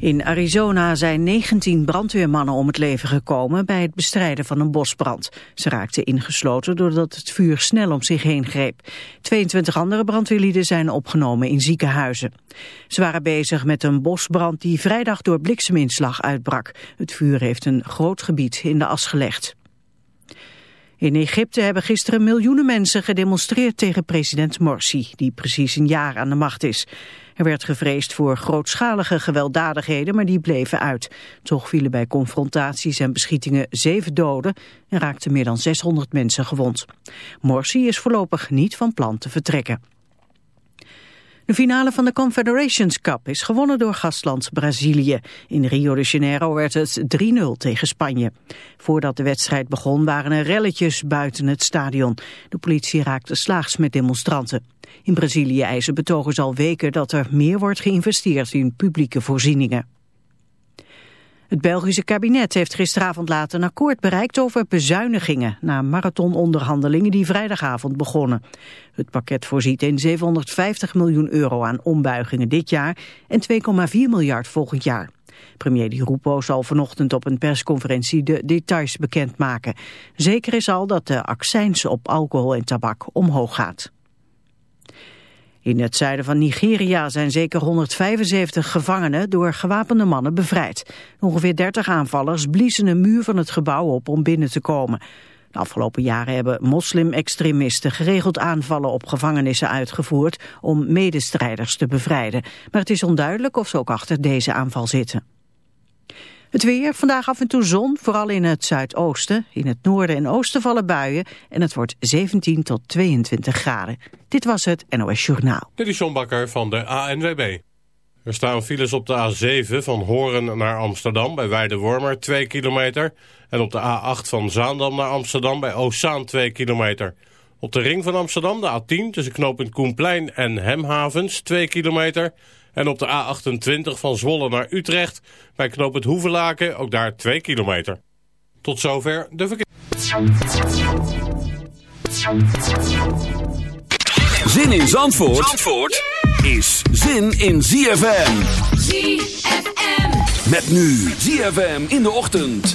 In Arizona zijn 19 brandweermannen om het leven gekomen bij het bestrijden van een bosbrand. Ze raakten ingesloten doordat het vuur snel om zich heen greep. 22 andere brandweerlieden zijn opgenomen in ziekenhuizen. Ze waren bezig met een bosbrand die vrijdag door blikseminslag uitbrak. Het vuur heeft een groot gebied in de as gelegd. In Egypte hebben gisteren miljoenen mensen gedemonstreerd tegen president Morsi, die precies een jaar aan de macht is. Er werd gevreesd voor grootschalige gewelddadigheden, maar die bleven uit. Toch vielen bij confrontaties en beschietingen zeven doden en raakten meer dan 600 mensen gewond. Morsi is voorlopig niet van plan te vertrekken. De finale van de Confederations Cup is gewonnen door gastland Brazilië. In Rio de Janeiro werd het 3-0 tegen Spanje. Voordat de wedstrijd begon waren er relletjes buiten het stadion. De politie raakte slaags met demonstranten. In Brazilië eisen betogers al weken dat er meer wordt geïnvesteerd in publieke voorzieningen. Het Belgische kabinet heeft gisteravond laat een akkoord bereikt over bezuinigingen na marathononderhandelingen die vrijdagavond begonnen. Het pakket voorziet in 750 miljoen euro aan ombuigingen dit jaar en 2,4 miljard volgend jaar. Premier Di Rupo zal vanochtend op een persconferentie de details bekendmaken. Zeker is al dat de accijns op alcohol en tabak omhoog gaat. In het zuiden van Nigeria zijn zeker 175 gevangenen door gewapende mannen bevrijd. Ongeveer 30 aanvallers bliezen een muur van het gebouw op om binnen te komen. De afgelopen jaren hebben moslim-extremisten geregeld aanvallen op gevangenissen uitgevoerd om medestrijders te bevrijden. Maar het is onduidelijk of ze ook achter deze aanval zitten. Het weer, vandaag af en toe zon, vooral in het zuidoosten. In het noorden en oosten vallen buien en het wordt 17 tot 22 graden. Dit was het NOS Journaal. Dit is John Bakker van de ANWB. Er staan files op de A7 van Horen naar Amsterdam bij Weidewormer 2 kilometer. En op de A8 van Zaandam naar Amsterdam bij Oostzaan 2 kilometer. Op de ring van Amsterdam de A10 tussen knooppunt Koenplein en Hemhavens 2 kilometer... En op de A28 van Zwolle naar Utrecht bij knooppunt Hoevelaken ook daar 2 kilometer. Tot zover de verkeer. Zin in Zandvoort, Zandvoort is zin in ZFM. ZFM. Met nu ZFM in de ochtend.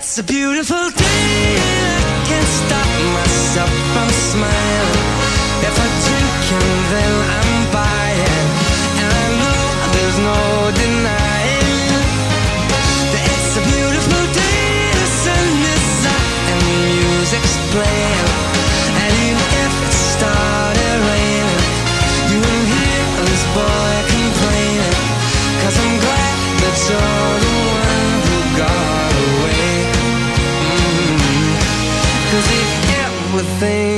It's a beautiful day, and I can't stop myself from smiling. If I drink and then I'm buying, and I know there's no denying. that It's a beautiful day, the sun is up and the music's playing.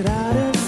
It out of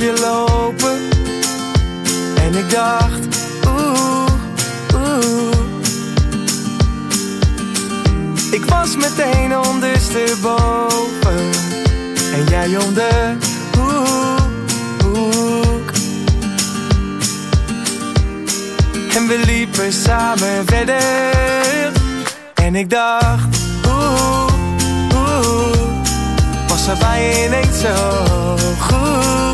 lopen. En ik dacht, oeh, oeh. Ik was meteen ondersteboven. En jij om de hoek, hoek. En we liepen samen verder. En ik dacht, oeh, oeh. Was er bij ineens zo goed oeh,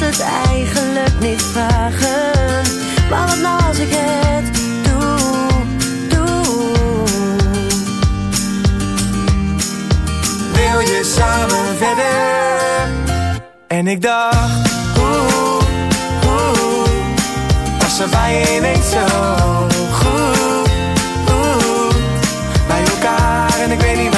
Het eigenlijk niet vragen. Maar wat nou als ik het doe, doe. Wil je samen verder? En ik dacht, oeh, oeh. Was er bij je zo goed. Bij elkaar en ik weet niet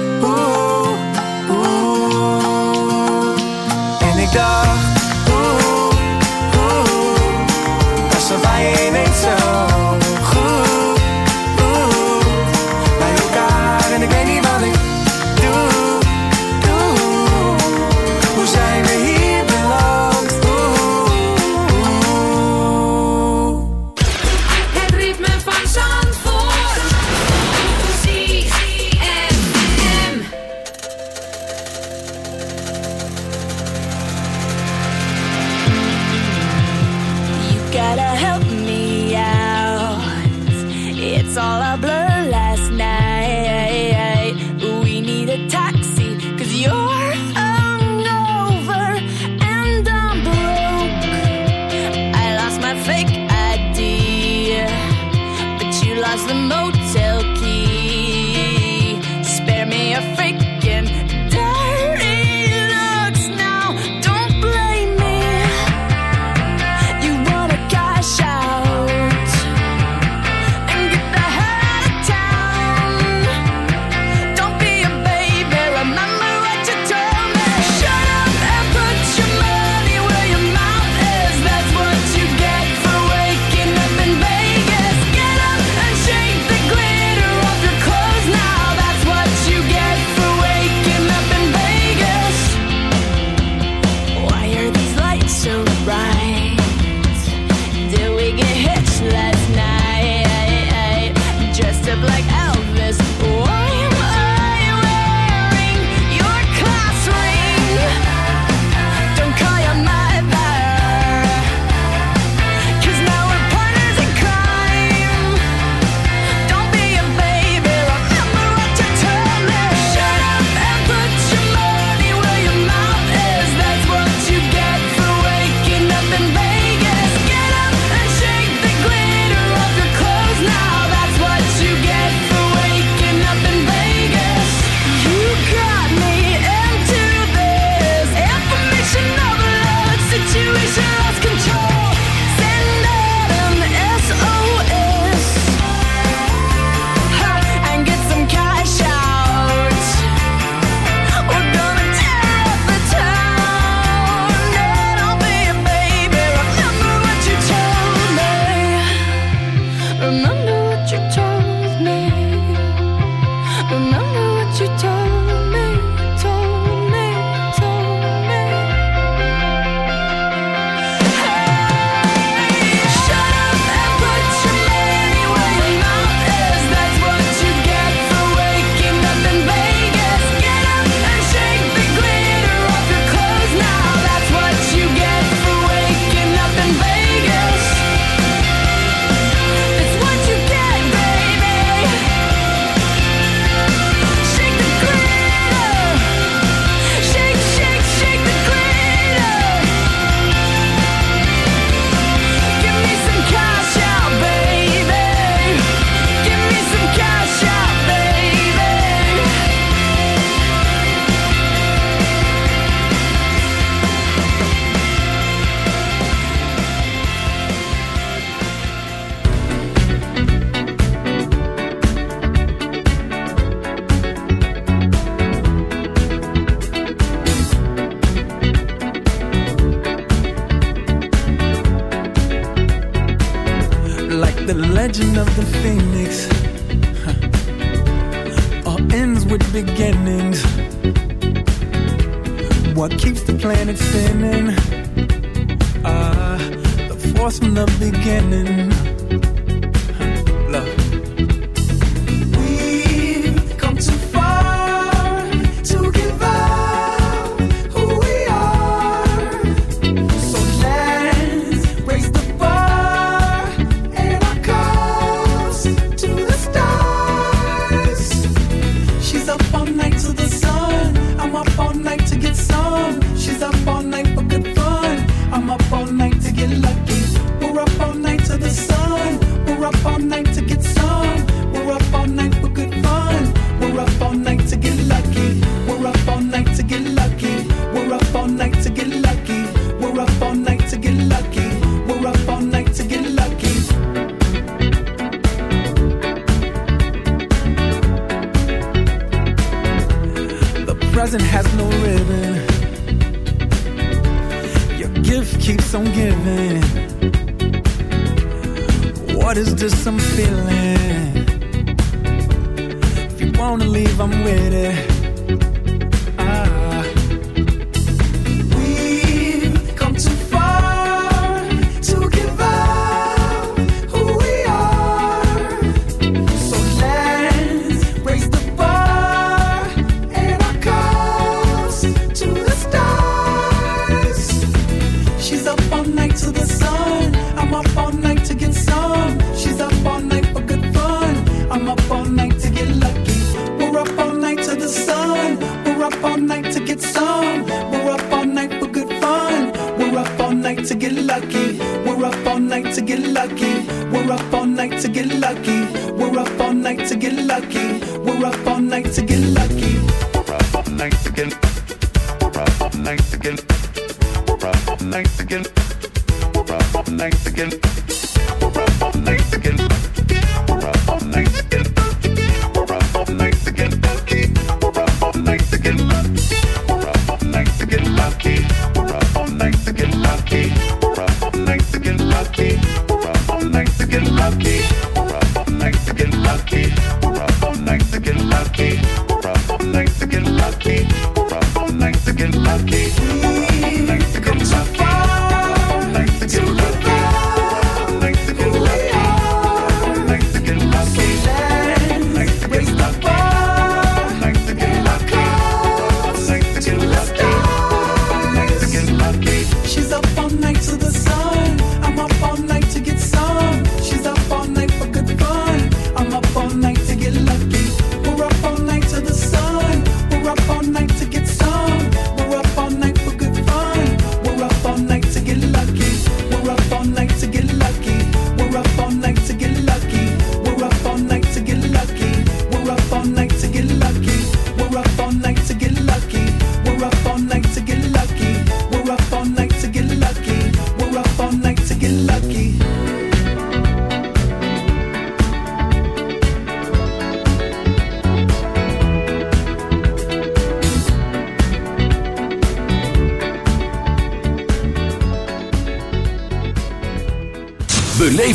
Like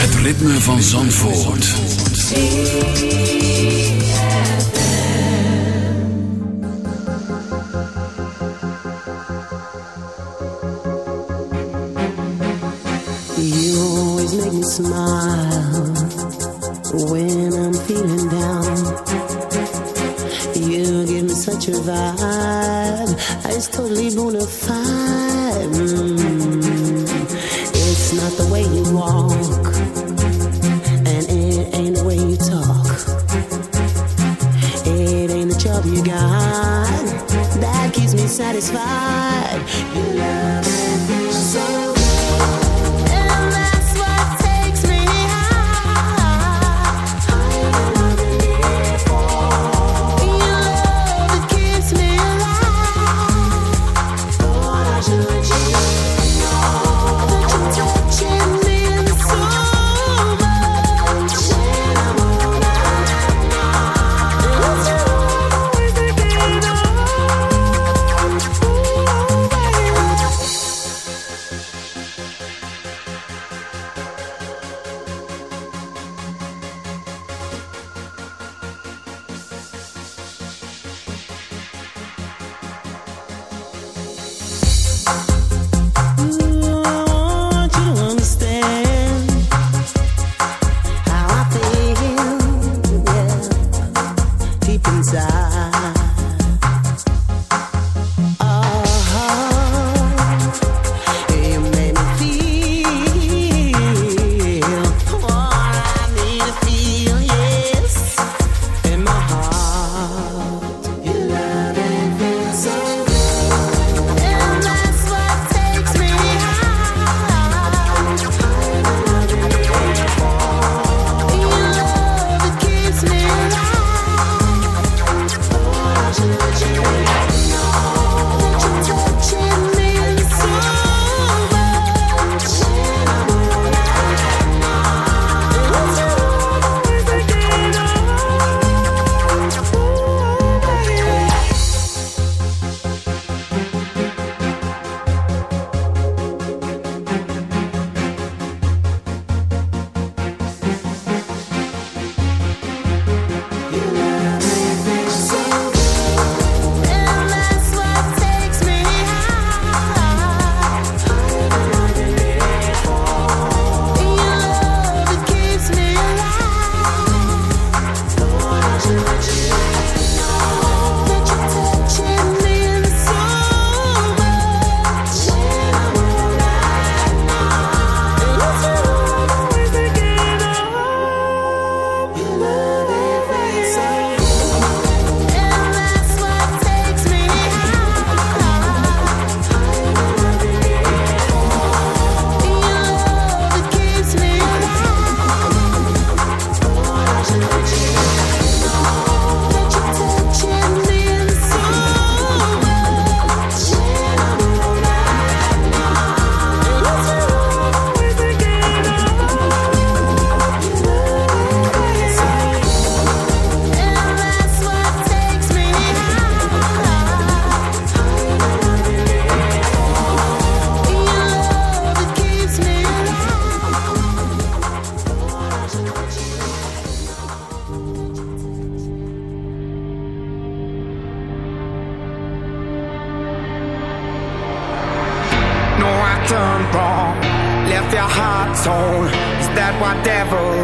Het ritme van Zandvoort. You always make me smile when I'm feeling down. You give me such a vibe, I just totally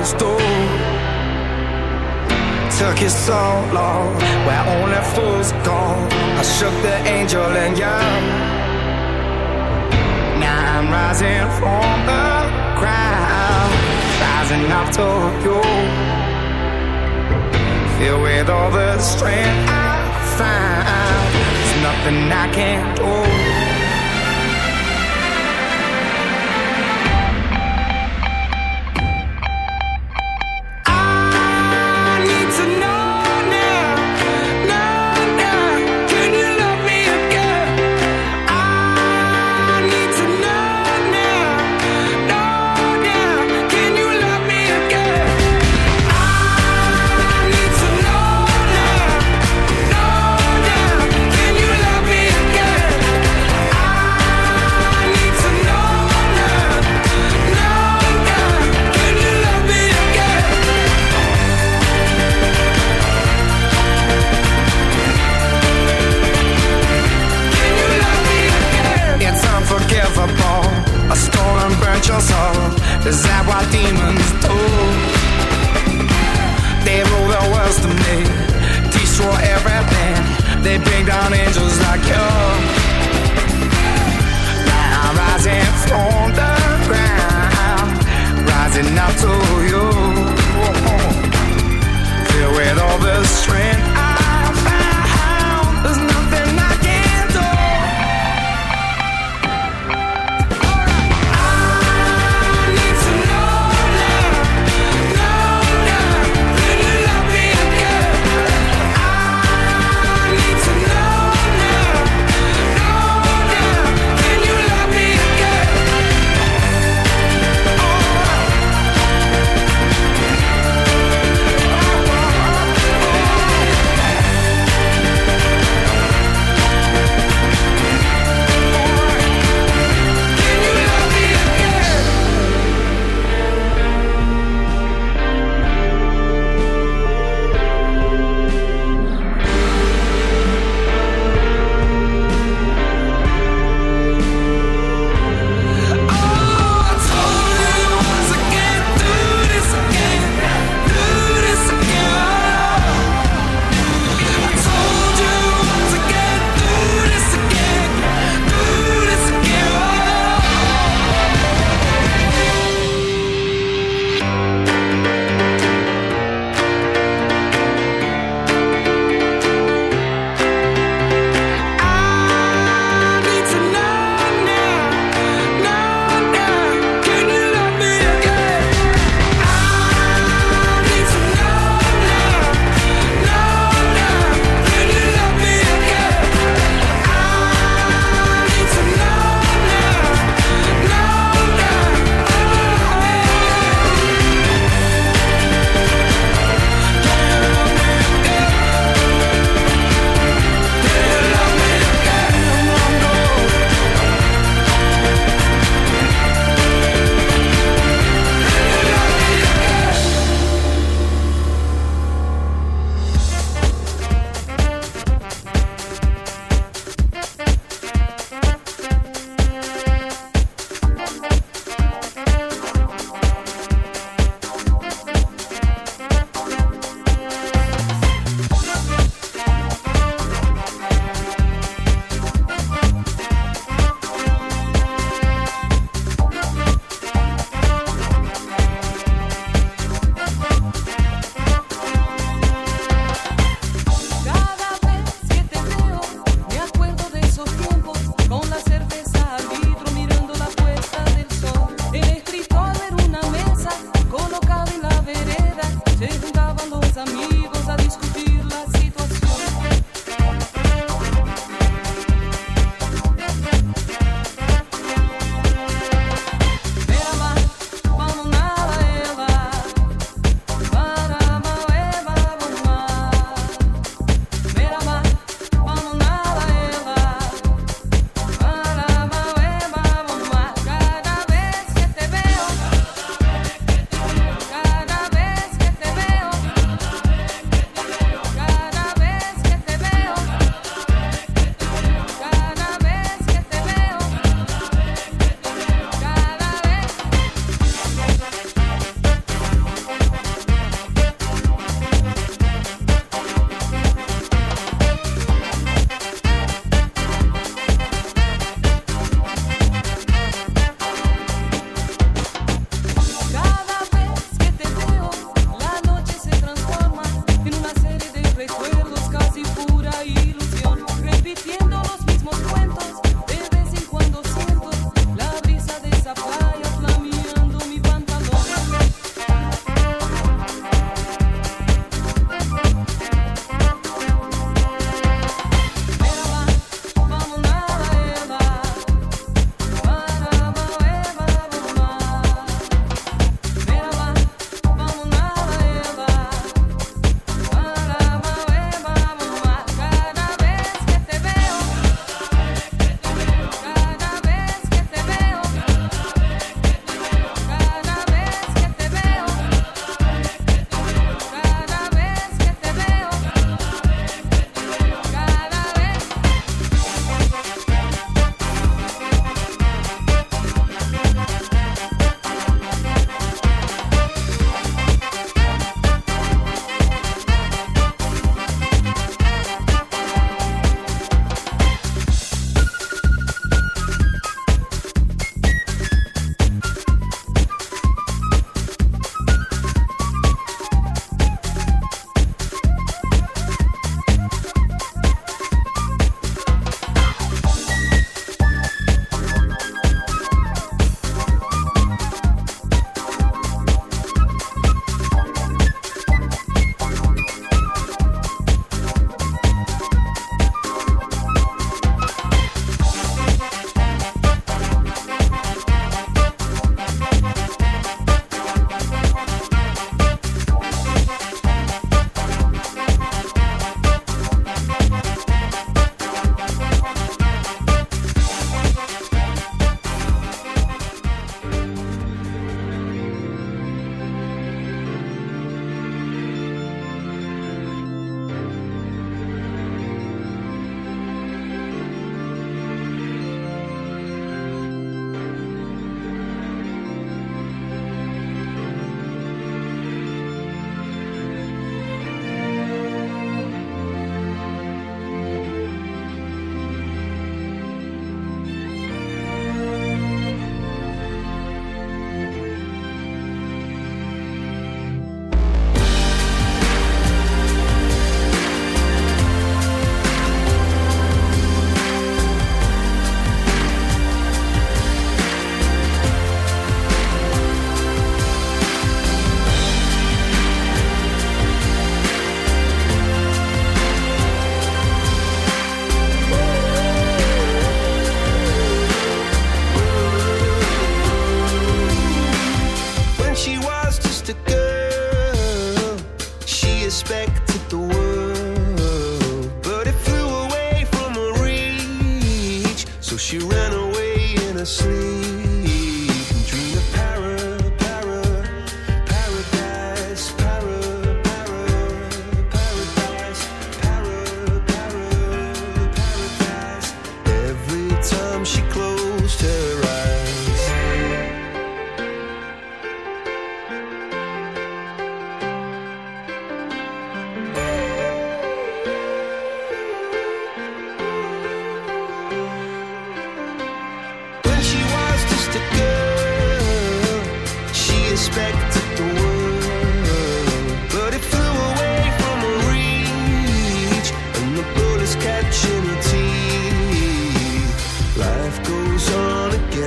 closed door. Took you so long, where only fools gone. I shook the angel and young. Now I'm rising from the crowd, rising up to you. Filled with all the strength I find, there's nothing I can't do. I told you.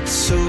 so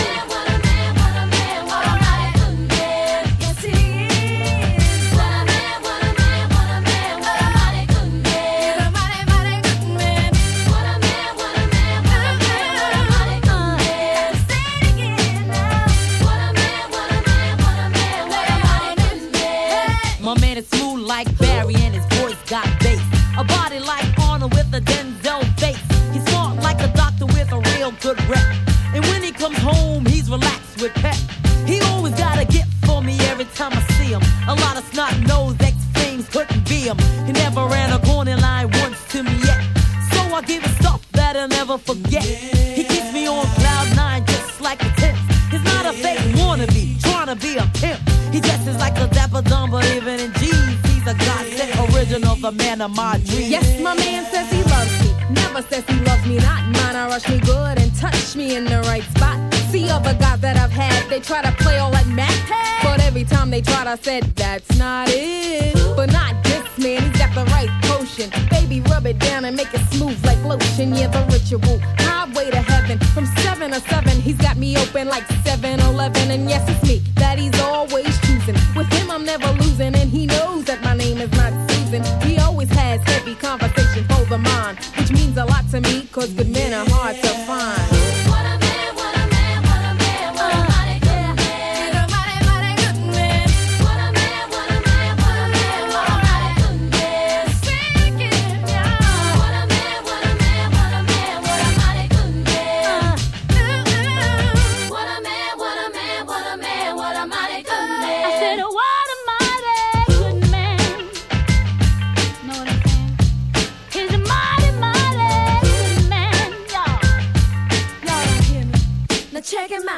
Of my dreams. Yes, my man says he loves me. Never says he loves me not. Mine, I rush me good and touch me in the right spot. See other guys that I've had, they try to play all like Mac. But every time they tried, I said, that's not it. But not this man, he's got the right potion. Baby, rub it down and make it smooth like lotion. Yeah, the ritual. Cause good men are hard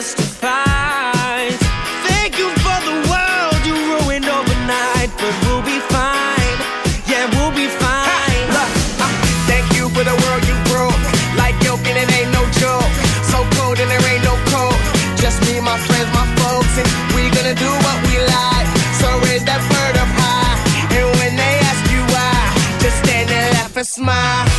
fight. Thank you for the world you ruined overnight, but we'll be fine. Yeah, we'll be fine. Look, uh, thank you for the world you broke. Like yoke and it ain't no joke. So cold and there ain't no cold. Just me, my friends, my folks, and we gonna do what we like. So raise that bird up high, and when they ask you why, just stand and laugh and smile.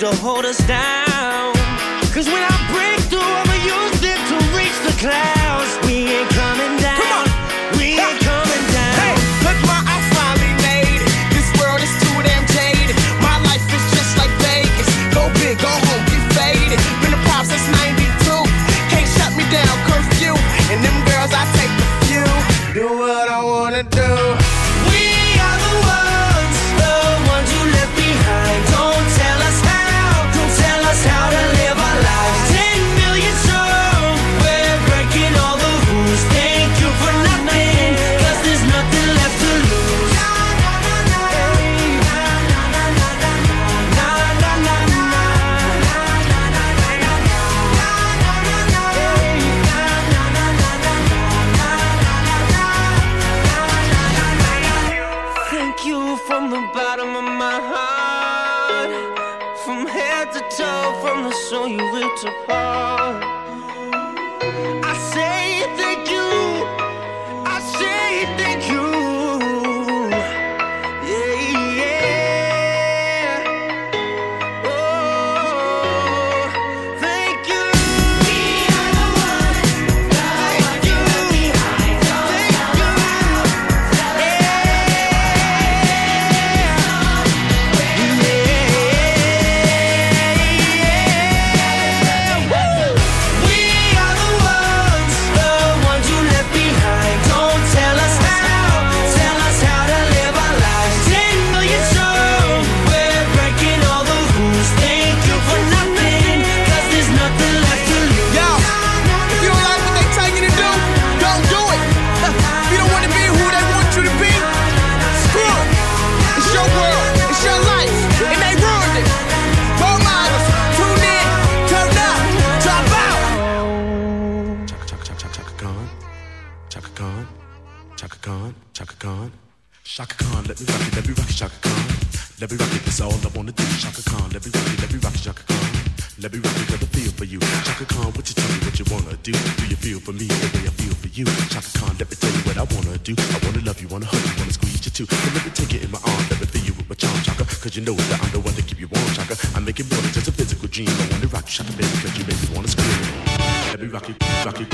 To hold us down. Cause when I break through, I'ma use it to reach the clouds. From head to toe, from the soul you ripped apart. Let me rock it, that's all I wanna do. Chaka Khan, let me rock it, let me rock it, Chaka Khan. Let me rock it, got a feel for you. Chaka Khan, what you tell me what you wanna do? Do you feel for me the way I feel for you? Chaka Khan, let me tell you what I wanna do. I wanna love you, wanna hug you, wanna squeeze you too. And let me take it in my arms, let me feel you with my charm, Chaka. Cause you know that I'm the one to keep you warm, Chaka. I make it more than just a physical dream. I wanna rock you, Chaka, baby, cause you make me wanna scream. Let me rock it, rock it,